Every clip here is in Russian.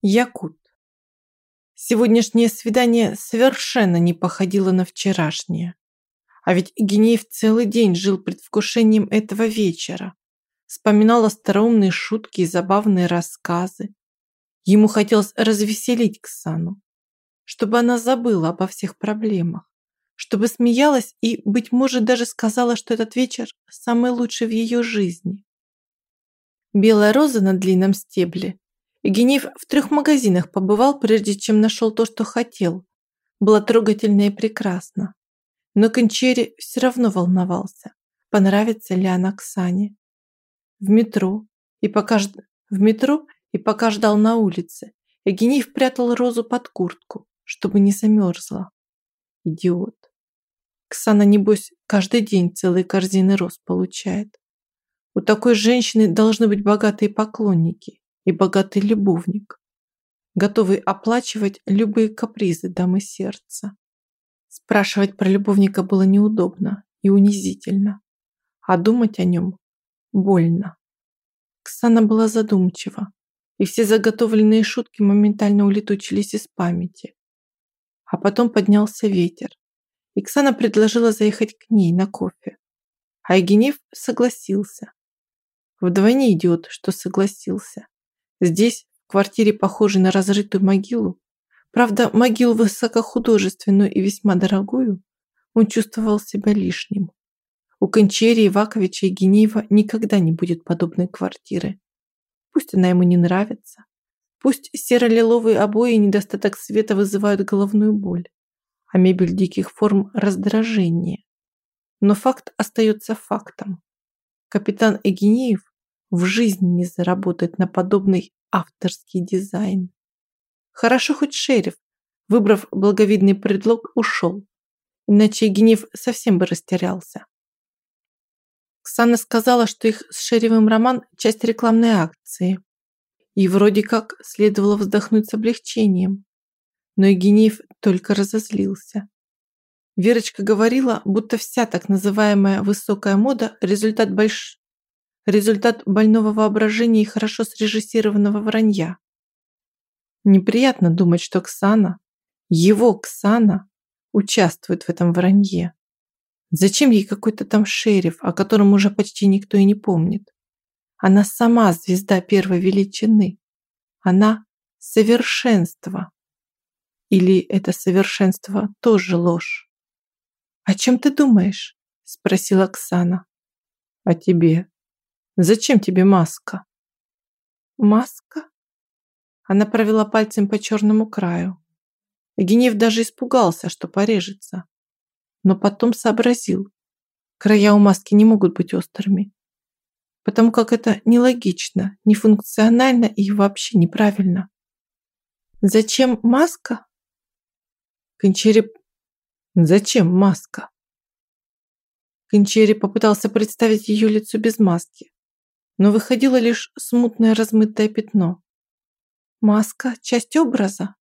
Якут. Сегодняшнее свидание совершенно не походило на вчерашнее. А ведь Генеев целый день жил предвкушением этого вечера. Вспоминал остроумные шутки и забавные рассказы. Ему хотелось развеселить Ксану, чтобы она забыла обо всех проблемах, чтобы смеялась и, быть может, даже сказала, что этот вечер самый лучший в ее жизни. Белая роза на длинном стебле Генев в трех магазинах побывал, прежде чем нашел то, что хотел. Было трогательно и прекрасно. Но Кончери все равно волновался, понравится ли она Оксане. В метро и пока, ж... в метро и пока ждал на улице, Евгений прятал розу под куртку, чтобы не замерзла. Идиот. Ксана, небось, каждый день целые корзины роз получает. У такой женщины должны быть богатые поклонники и богатый любовник, готовый оплачивать любые капризы дамы сердца. Спрашивать про любовника было неудобно и унизительно, а думать о нем больно. Ксана была задумчива, и все заготовленные шутки моментально улетучились из памяти. А потом поднялся ветер, и Ксана предложила заехать к ней на кофе. А Евгеньев согласился. Вдвойне идиот, что согласился. Здесь, в квартире, похожей на разрытую могилу, правда, могилу высокохудожественную и весьма дорогую, он чувствовал себя лишним. У Кончери, Иваковича и Генеева никогда не будет подобной квартиры. Пусть она ему не нравится. Пусть серо-лиловые обои и недостаток света вызывают головную боль, а мебель диких форм – раздражение. Но факт остается фактом. Капитан Эгинеев в жизни не заработает на подобный авторский дизайн. Хорошо хоть шериф, выбрав благовидный предлог, ушел. Иначе гнев совсем бы растерялся. Ксана сказала, что их с шерифом роман – часть рекламной акции. И вроде как следовало вздохнуть с облегчением. Но Евгеньев только разозлился. Верочка говорила, будто вся так называемая высокая мода – результат больш результат больного воображения и хорошо срежиссированного вранья. Неприятно думать, что Ксана, его Ксана, участвует в этом вранье. Зачем ей какой-то там шериф, о котором уже почти никто и не помнит? Она сама звезда первой величины. Она совершенство. Или это совершенство тоже ложь? «О чем ты думаешь?» – спросила Оксана. «О тебе», Зачем тебе маска? Маска? Она провела пальцем по черному краю. Генев даже испугался, что порежется. Но потом сообразил. Края у маски не могут быть острыми. Потому как это нелогично, нефункционально и вообще неправильно. Зачем маска? Кончери... Зачем маска? Кончери попытался представить ее лицо без маски но выходило лишь смутное размытое пятно. Маска – часть образа.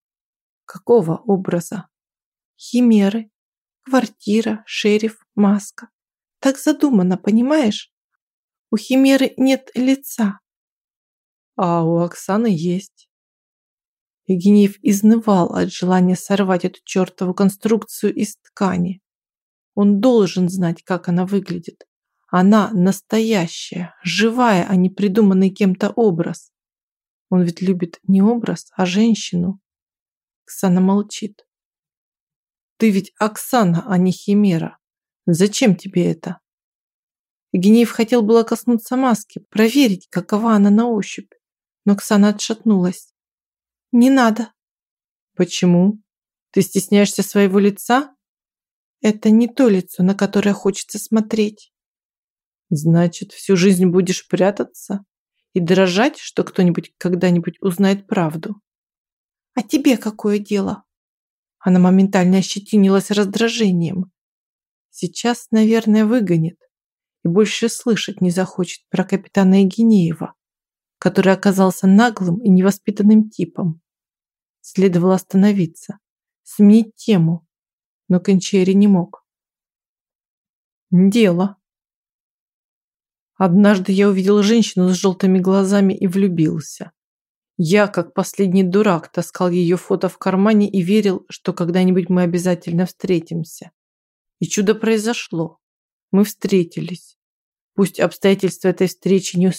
Какого образа? Химеры, квартира, шериф, маска. Так задумано, понимаешь? У химеры нет лица. А у Оксаны есть. Евгеньев изнывал от желания сорвать эту чертову конструкцию из ткани. Он должен знать, как она выглядит. Она настоящая, живая, а не придуманный кем-то образ. Он ведь любит не образ, а женщину. Оксана молчит. Ты ведь Оксана, а не Химера. Зачем тебе это? Генеев хотел было коснуться маски, проверить, какова она на ощупь. Но Оксана отшатнулась. Не надо. Почему? Ты стесняешься своего лица? Это не то лицо, на которое хочется смотреть. Значит, всю жизнь будешь прятаться и дрожать, что кто-нибудь когда-нибудь узнает правду. А тебе какое дело? Она моментально ощетинилась раздражением. Сейчас, наверное, выгонит и больше слышать не захочет про капитана Евгенеева, который оказался наглым и невоспитанным типом. Следовало остановиться, сменить тему, но Кончери не мог. Дело. Однажды я увидел женщину с желтыми глазами и влюбился. Я, как последний дурак, таскал ее фото в кармане и верил, что когда-нибудь мы обязательно встретимся. И чудо произошло. Мы встретились. Пусть обстоятельства этой встречи не...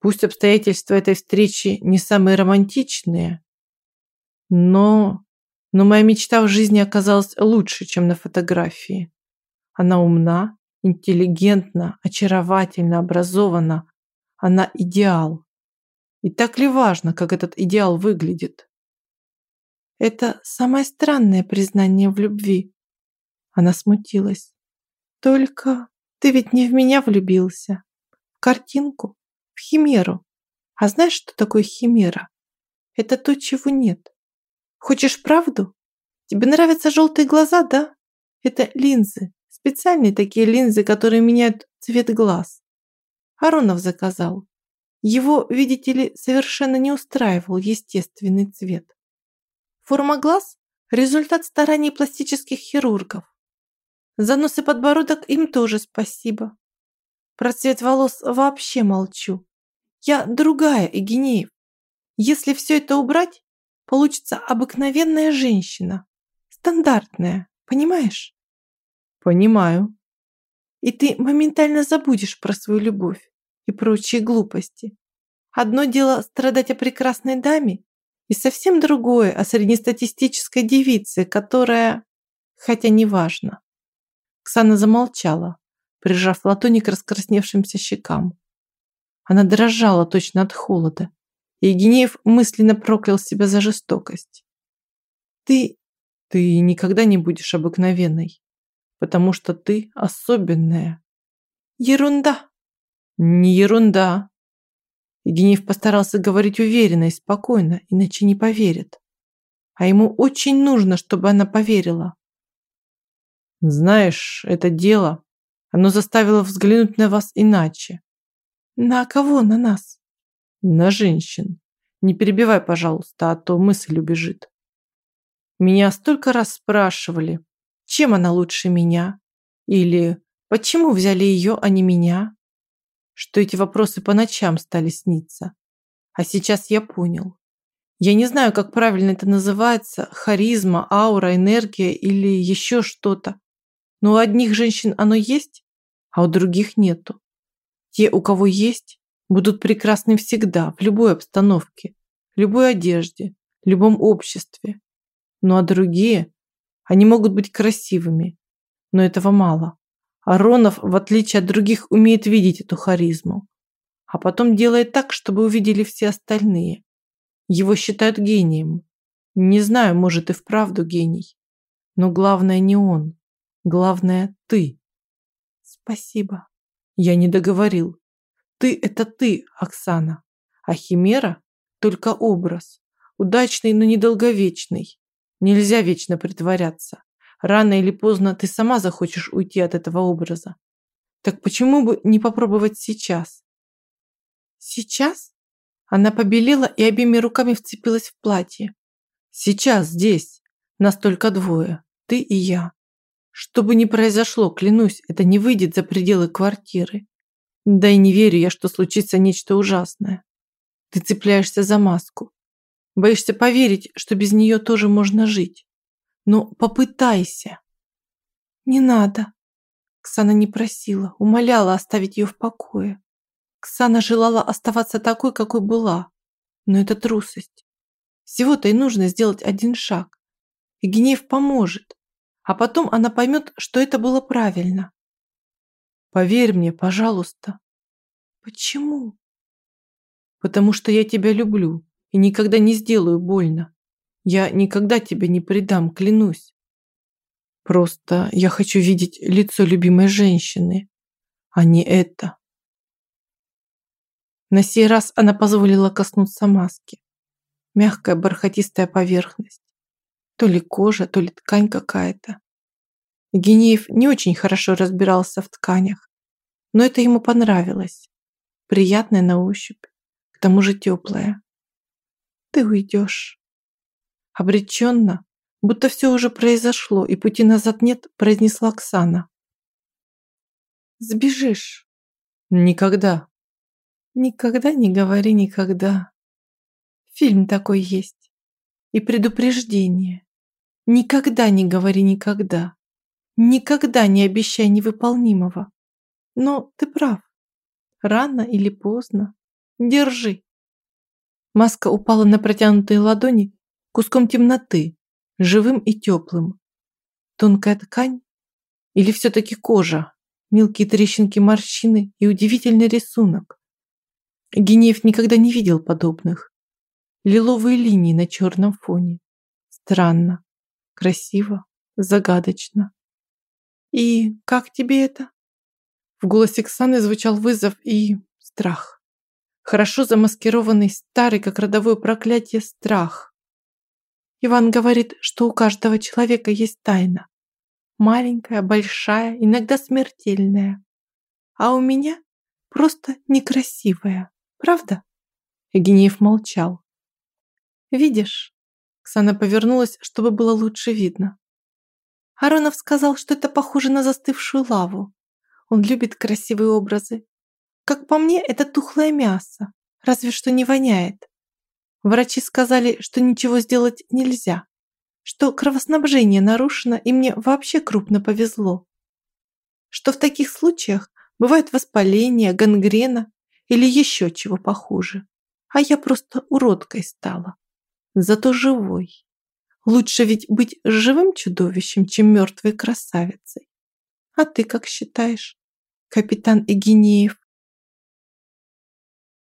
Пусть обстоятельства этой встречи не самые романтичные, но... Но моя мечта в жизни оказалась лучше, чем на фотографии. Она умна, интеллигентна, очаровательна, образована. Она идеал. И так ли важно, как этот идеал выглядит? Это самое странное признание в любви. Она смутилась. Только ты ведь не в меня влюбился. В картинку, в химеру. А знаешь, что такое химера? Это то, чего нет. Хочешь правду? Тебе нравятся желтые глаза, да? Это линзы. Специальные такие линзы, которые меняют цвет глаз. Аронов заказал. Его, видите ли, совершенно не устраивал естественный цвет. Форма глаз – результат стараний пластических хирургов. За нос и подбородок им тоже спасибо. Про цвет волос вообще молчу. Я другая, Игинеев. Если все это убрать, получится обыкновенная женщина. Стандартная, понимаешь? Понимаю. И ты моментально забудешь про свою любовь и прочие глупости. Одно дело страдать о прекрасной даме, и совсем другое о среднестатистической девице, которая... Хотя неважно. Ксана замолчала, прижав ладони к раскрасневшимся щекам. Она дрожала точно от холода, и Евгенеев мысленно проклял себя за жестокость. «Ты... ты никогда не будешь обыкновенной, потому что ты особенная». «Ерунда!» Не ерунда. Евгеньев постарался говорить уверенно и спокойно, иначе не поверит. А ему очень нужно, чтобы она поверила. Знаешь, это дело, оно заставило взглянуть на вас иначе. На кого на нас? На женщин. Не перебивай, пожалуйста, а то мысль убежит. Меня столько раз спрашивали, чем она лучше меня? Или почему взяли ее, а не меня? что эти вопросы по ночам стали сниться. А сейчас я понял. Я не знаю, как правильно это называется, харизма, аура, энергия или еще что-то. Но у одних женщин оно есть, а у других нету. Те, у кого есть, будут прекрасны всегда, в любой обстановке, любой одежде, любом обществе. Ну а другие, они могут быть красивыми, но этого мало. Аронов, в отличие от других, умеет видеть эту харизму. А потом делает так, чтобы увидели все остальные. Его считают гением. Не знаю, может и вправду гений. Но главное не он. Главное ты. Спасибо. Я не договорил. Ты – это ты, Оксана. А Химера – только образ. Удачный, но недолговечный. Нельзя вечно притворяться. Рано или поздно ты сама захочешь уйти от этого образа. Так почему бы не попробовать сейчас? Сейчас? Она побелела и обеими руками вцепилась в платье. Сейчас, здесь. Нас только двое. Ты и я. Что бы ни произошло, клянусь, это не выйдет за пределы квартиры. Да и не верю я, что случится нечто ужасное. Ты цепляешься за маску. Боишься поверить, что без нее тоже можно жить. Ну, попытайся. Не надо. Ксана не просила, умоляла оставить ее в покое. Ксана желала оставаться такой, какой была. Но это трусость. Всего-то и нужно сделать один шаг. И гнев поможет. А потом она поймет, что это было правильно. Поверь мне, пожалуйста. Почему? Потому что я тебя люблю и никогда не сделаю больно. Я никогда тебя не предам, клянусь. Просто я хочу видеть лицо любимой женщины, а не это. На сей раз она позволила коснуться маски. Мягкая бархатистая поверхность. То ли кожа, то ли ткань какая-то. Генеев не очень хорошо разбирался в тканях, но это ему понравилось. Приятная на ощупь, к тому же теплая. Ты уйдешь. Обреченно, будто все уже произошло и пути назад нет, произнесла Оксана. Сбежишь. Никогда. Никогда не говори никогда. Фильм такой есть. И предупреждение. Никогда не говори никогда. Никогда не обещай невыполнимого. Но ты прав. Рано или поздно. Держи. Маска упала на протянутые ладони куском темноты, живым и теплым. Тонкая ткань или все-таки кожа, мелкие трещинки морщины и удивительный рисунок. Генеев никогда не видел подобных. Лиловые линии на черном фоне. Странно, красиво, загадочно. «И как тебе это?» В голосе Ксаны звучал вызов и страх. Хорошо замаскированный, старый, как родовое проклятие, страх. Иван говорит, что у каждого человека есть тайна. Маленькая, большая, иногда смертельная. А у меня просто некрасивая. Правда? Евгениев молчал. «Видишь?» Ксана повернулась, чтобы было лучше видно. Аронов сказал, что это похоже на застывшую лаву. Он любит красивые образы. Как по мне, это тухлое мясо, разве что не воняет. Врачи сказали, что ничего сделать нельзя, что кровоснабжение нарушено, и мне вообще крупно повезло. Что в таких случаях бывает воспаление, гангрена или еще чего похуже. А я просто уродкой стала. Зато живой. Лучше ведь быть живым чудовищем, чем мертвой красавицей. А ты как считаешь, капитан Игинеев?